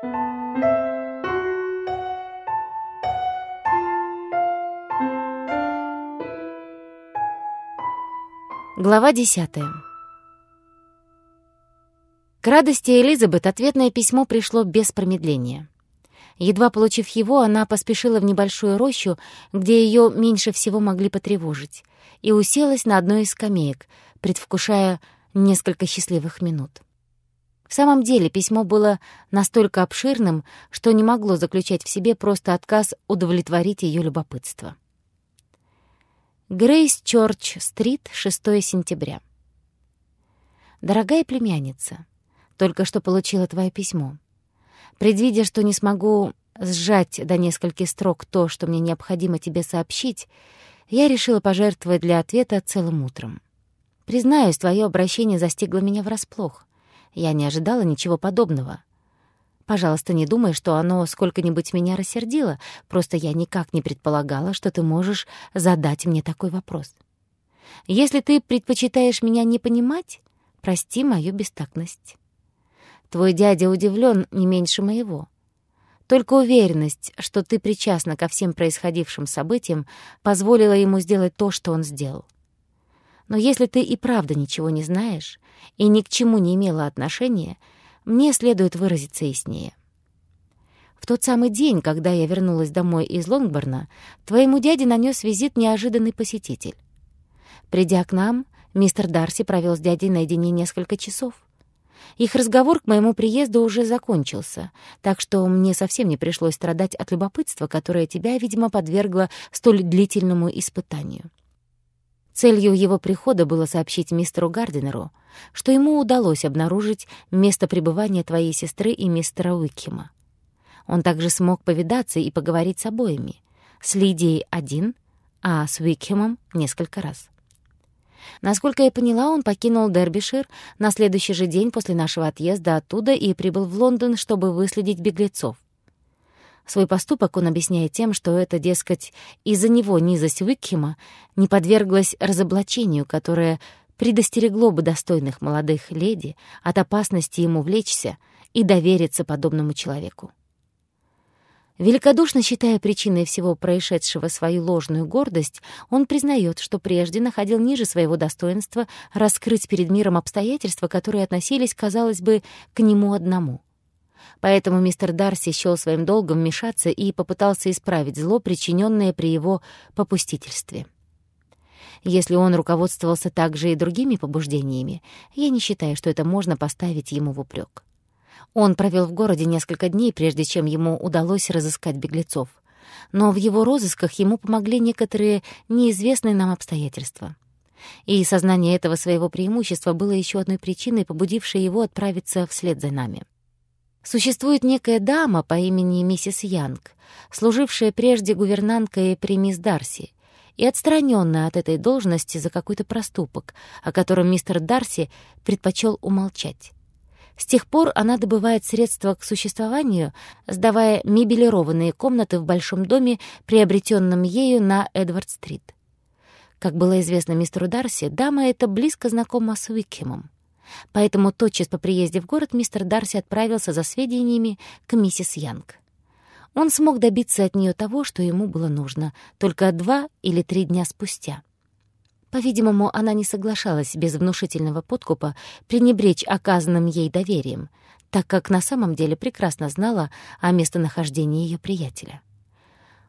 Глава десятая. К радости Элизабет ответное письмо пришло без промедления. Едва получив его, она поспешила в небольшую рощу, где ее меньше всего могли потревожить, и уселась на одной из скамеек, предвкушая несколько счастливых минут. В самом деле письмо было настолько обширным, что не могло заключать в себе просто отказ удовлетворить ее любопытство. Грейс Чорч-стрит, 6 сентября. Дорогая племянница, только что получила твое письмо. Предвидя, что не смогу сжать до нескольких строк то, что мне необходимо тебе сообщить, я решила пожертвовать для ответа целым утром. Признаюсь, твое обращение застигло меня врасплох. Я не ожидала ничего подобного. Пожалуйста, не думай, что оно сколько-нибудь меня рассердило, просто я никак не предполагала, что ты можешь задать мне такой вопрос. Если ты предпочитаешь меня не понимать, прости мою бестактность. Твой дядя удивлен не меньше моего. Только уверенность, что ты причастна ко всем происходившим событиям, позволила ему сделать то, что он сделал. Но если ты и правда ничего не знаешь и ни к чему не имела отношения — мне следует выразиться яснее. В тот самый день, когда я вернулась домой из Лонгборна, твоему дяде нанес визит неожиданный посетитель. Придя к нам, мистер Дарси провел с дядей наедине несколько часов. Их разговор к моему приезду уже закончился, так что мне совсем не пришлось страдать от любопытства, которое тебя, видимо, подвергло столь длительному испытанию. Целью его прихода было сообщить мистеру Гардинеру, что ему удалось обнаружить место пребывания твоей сестры и мистера Уикхема. Он также смог повидаться и поговорить с обоими. С Лидией один, а с Уикхемом несколько раз. Насколько я поняла, он покинул Дербишир на следующий же день после нашего отъезда оттуда и прибыл в Лондон, чтобы выследить беглецов. Свой поступок он объясняет тем, что это, дескать, из-за него низость Уикхема не подверглась разоблачению, которое предостерегло бы достойных молодых леди от опасности ему влечься и довериться подобному человеку. Великодушно считая причиной всего происшедшего свою ложную гордость, он признает, что прежде находил ниже своего достоинства раскрыть перед миром обстоятельства, которые относились, казалось бы, к нему одному — Поэтому мистер Дарси счёл своим долгом вмешаться и попытался исправить зло, причинённое при его попустительстве. Если он руководствовался также и другими побуждениями, я не считаю, что это можно поставить ему в упрек. Он провел в городе несколько дней, прежде чем ему удалось разыскать беглецов. Но в его розысках ему помогли некоторые неизвестные нам обстоятельства. И сознание этого своего преимущества было еще одной причиной, побудившей его отправиться вслед за нами. Существует некая дама по имени миссис Янг, служившая прежде гувернанткой при мисс Дарси и отстраненная от этой должности за какой-то проступок, о котором мистер Дарси предпочел умолчать. С тех пор она добывает средства к существованию, сдавая мебелированные комнаты в большом доме, приобретенном ею на Эдвард-стрит. Как было известно мистеру Дарси, дама эта близко знакома с Уикхемом. Поэтому тотчас по приезде в город мистер Дарси отправился за сведениями к миссис Янг. Он смог добиться от нее того, что ему было нужно, только два или три дня спустя. По-видимому, она не соглашалась без внушительного подкупа пренебречь оказанным ей доверием, так как на самом деле прекрасно знала о местонахождении ее приятеля.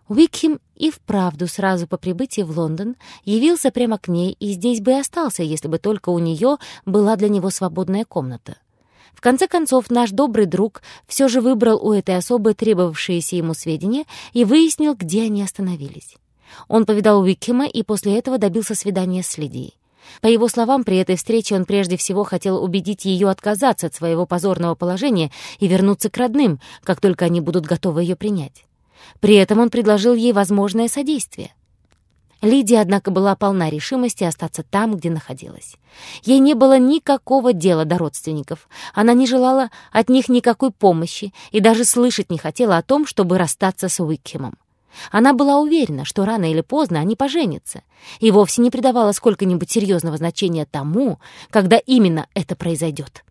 Уикхем и вправду сразу по прибытии в Лондон явился прямо к ней и здесь бы и остался, если бы только у нее была для него свободная комната. В конце концов, наш добрый друг все же выбрал у этой особы требовавшиеся ему сведения и выяснил, где они остановились. Он повидал Уикхема и после этого добился свидания с Лидией. По его словам, при этой встрече он прежде всего хотел убедить ее отказаться от своего позорного положения и вернуться к родным, как только они будут готовы ее принять. При этом он предложил ей возможное содействие. Лидия, однако, была полна решимости остаться там, где находилась. Ей не было никакого дела до родственников. Она не желала от них никакой помощи и даже слышать не хотела о том, чтобы расстаться с Уикхемом. Она была уверена, что рано или поздно они поженятся, и вовсе не придавала сколько-нибудь серьезного значения тому, когда именно это произойдет.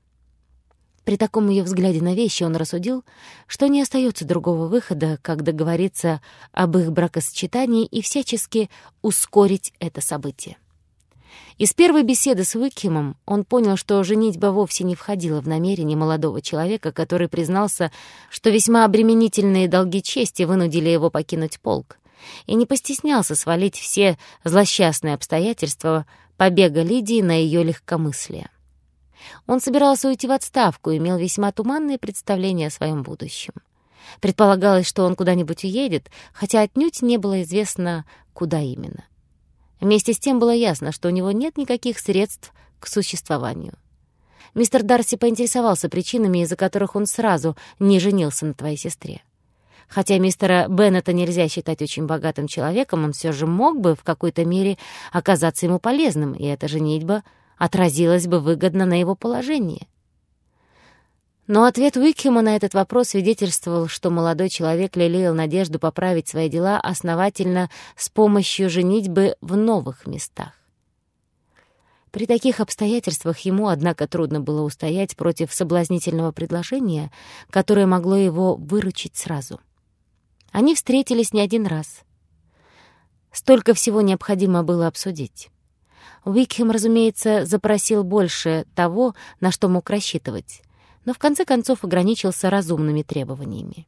При таком ее взгляде на вещи он рассудил, что не остается другого выхода, как договориться об их бракосочетании и всячески ускорить это событие. Из первой беседы с Уикхемом он понял, что женитьба вовсе не входила в намерение молодого человека, который признался, что весьма обременительные долги чести вынудили его покинуть полк, и не постеснялся свалить все злосчастные обстоятельства побега Лидии на ее легкомыслие. Он собирался уйти в отставку и имел весьма туманные представления о своем будущем. Предполагалось, что он куда-нибудь уедет, хотя отнюдь не было известно, куда именно. Вместе с тем было ясно, что у него нет никаких средств к существованию. Мистер Дарси поинтересовался причинами, из-за которых он сразу не женился на твоей сестре. Хотя мистера Беннета нельзя считать очень богатым человеком, он все же мог бы в какой-то мере оказаться ему полезным, и эта женитьба отразилась бы выгодно на его положении. Но ответ Уикхема на этот вопрос свидетельствовал, что молодой человек лелеял надежду поправить свои дела основательно с помощью женитьбы в новых местах. При таких обстоятельствах ему, однако, трудно было устоять против соблазнительного предложения, которое могло его выручить сразу. Они встретились не один раз. Столько всего необходимо было обсудить. Уикхем, разумеется, запросил больше того, на что мог рассчитывать но в конце концов ограничился разумными требованиями.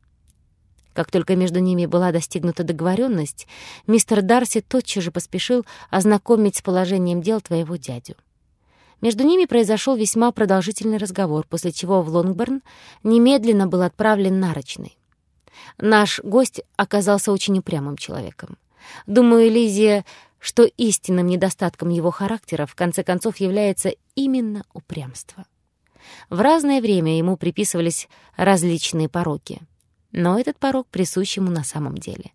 Как только между ними была достигнута договоренность, мистер Дарси тотчас же поспешил ознакомить с положением дел твоего дядю. Между ними произошел весьма продолжительный разговор, после чего в Лонгборн немедленно был отправлен нарочный. Наш гость оказался очень упрямым человеком. Думаю, Лизия, что истинным недостатком его характера в конце концов является именно упрямство. В разное время ему приписывались различные пороки. Но этот порок присущ ему на самом деле.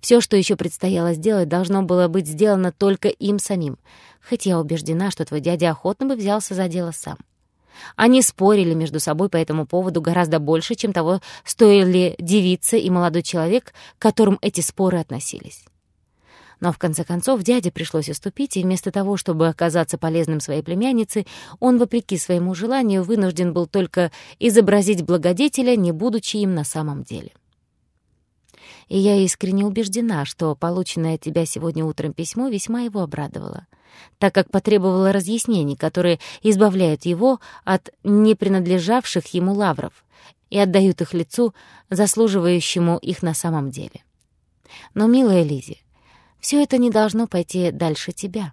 Все, что еще предстояло сделать, должно было быть сделано только им самим, хоть я убеждена, что твой дядя охотно бы взялся за дело сам. Они спорили между собой по этому поводу гораздо больше, чем того стоили девица и молодой человек, к которым эти споры относились. Но в конце концов дяде пришлось уступить, и вместо того, чтобы оказаться полезным своей племяннице, он, вопреки своему желанию, вынужден был только изобразить благодетеля, не будучи им на самом деле. И я искренне убеждена, что полученное от тебя сегодня утром письмо весьма его обрадовало, так как потребовало разъяснений, которые избавляют его от непринадлежавших ему лавров и отдают их лицу, заслуживающему их на самом деле. Но, милая Лизи, все это не должно пойти дальше тебя.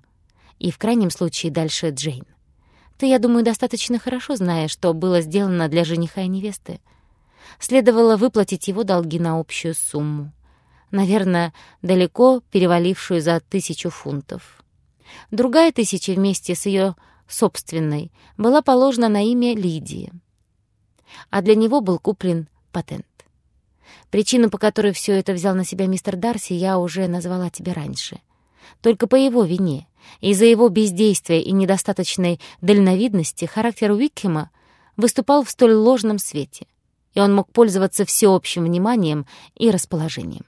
И в крайнем случае дальше Джейн. Ты, я думаю, достаточно хорошо знаешь, что было сделано для жениха и невесты. Следовало выплатить его долги на общую сумму. Наверное, далеко перевалившую за тысячу фунтов. Другая тысяча вместе с ее собственной была положена на имя Лидии. А для него был куплен патент. Причину, по которой все это взял на себя мистер Дарси, я уже назвала тебе раньше. Только по его вине, из-за его бездействия и недостаточной дальновидности, характер Уикхема выступал в столь ложном свете, и он мог пользоваться всеобщим вниманием и расположением.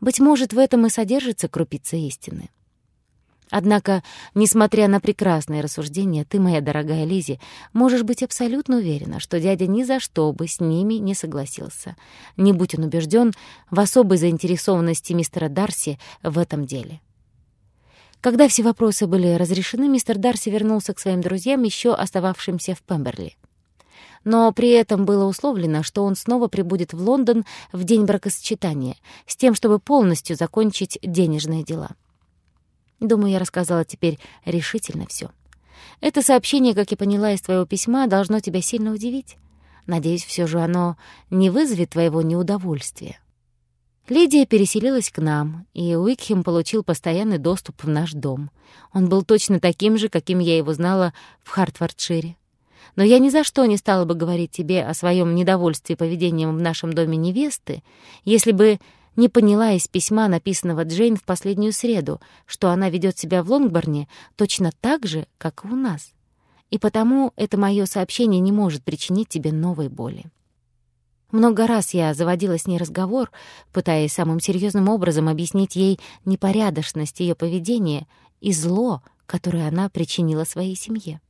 Быть может, в этом и содержится крупица истины. Однако, несмотря на прекрасные рассуждения, ты, моя дорогая Лизи, можешь быть абсолютно уверена, что дядя ни за что бы с ними не согласился, не будь он убежден в особой заинтересованности мистера Дарси в этом деле. Когда все вопросы были разрешены, мистер Дарси вернулся к своим друзьям, еще остававшимся в Пемберли. Но при этом было условлено, что он снова прибудет в Лондон в день бракосочетания, с тем, чтобы полностью закончить денежные дела. Думаю, я рассказала теперь решительно все. Это сообщение, как я поняла из твоего письма, должно тебя сильно удивить. Надеюсь, все же оно не вызовет твоего неудовольствия. Лидия переселилась к нам, и Уикхем получил постоянный доступ в наш дом. Он был точно таким же, каким я его знала в Хартфордшире. Но я ни за что не стала бы говорить тебе о своем недовольстве поведением в нашем доме невесты, если бы не поняла из письма, написанного Джейн в последнюю среду, что она ведет себя в Лонгборне точно так же, как и у нас. И потому это мое сообщение не может причинить тебе новой боли. Много раз я заводила с ней разговор, пытаясь самым серьезным образом объяснить ей непорядочность ее поведения и зло, которое она причинила своей семье.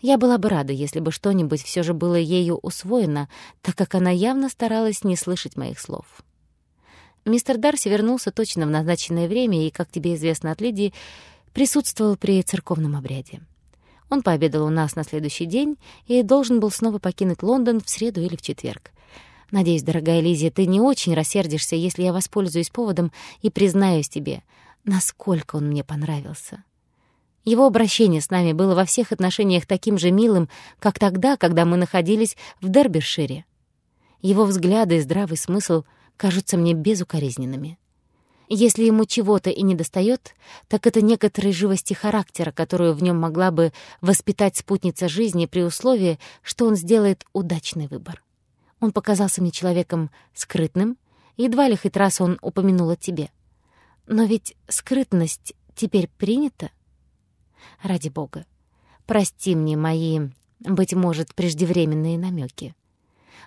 Я была бы рада, если бы что-нибудь все же было ею усвоено, так как она явно старалась не слышать моих слов. Мистер Дарси вернулся точно в назначенное время и, как тебе известно от Лидии, присутствовал при церковном обряде. Он пообедал у нас на следующий день и должен был снова покинуть Лондон в среду или в четверг. Надеюсь, дорогая Лизия, ты не очень рассердишься, если я воспользуюсь поводом и признаюсь тебе, насколько он мне понравился. Его обращение с нами было во всех отношениях таким же милым, как тогда, когда мы находились в Дербишире. Его взгляды и здравый смысл кажутся мне безукоризненными. Если ему чего-то и недостаёт, так это некоторой живости характера, которую в нем могла бы воспитать спутница жизни при условии, что он сделает удачный выбор. Он показался мне человеком скрытным, едва ли хоть раз он упомянул о тебе. Но ведь скрытность теперь принята — Ради бога, прости мне мои, быть может, преждевременные намеки.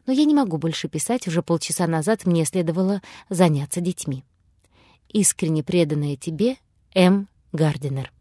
Но я не могу больше писать, уже полчаса назад мне следовало заняться детьми. Искренне преданная тебе М. Гардинер.